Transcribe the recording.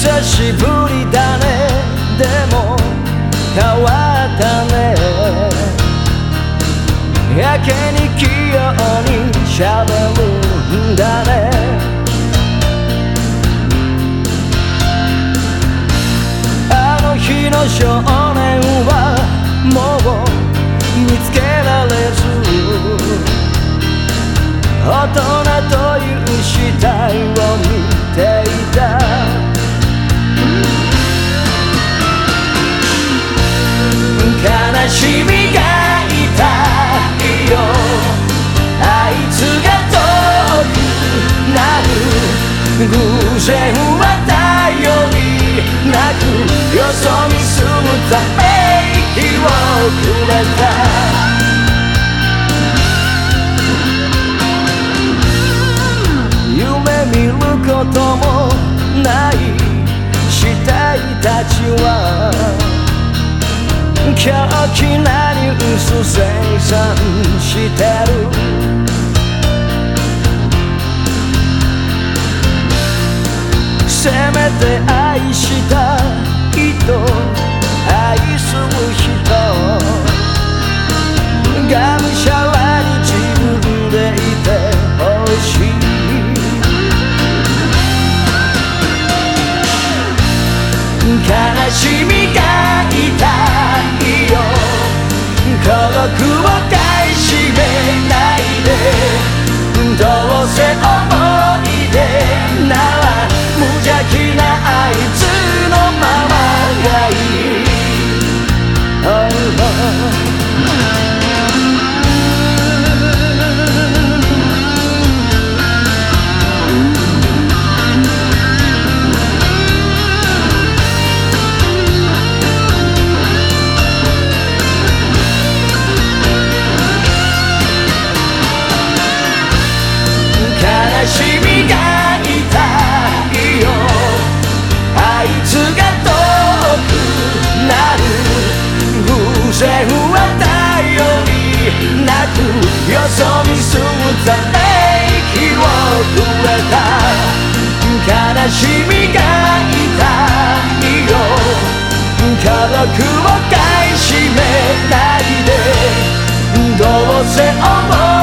久しぶりだね。でも変わったね。やけに器用に喋るんだね。あの日の少年はもう見つけられず。大人という死体を見悲しみが痛いよ。あいつが遠くなる偶然は頼りなくよそに住むため息をくれた。夢見ることもない死体たちは狂気なり嘘生産してる。悲しみが痛いよ。孤独を買い占めないで。どうせれた悲しみが痛いよ孤独を買い占めないでどうせ思う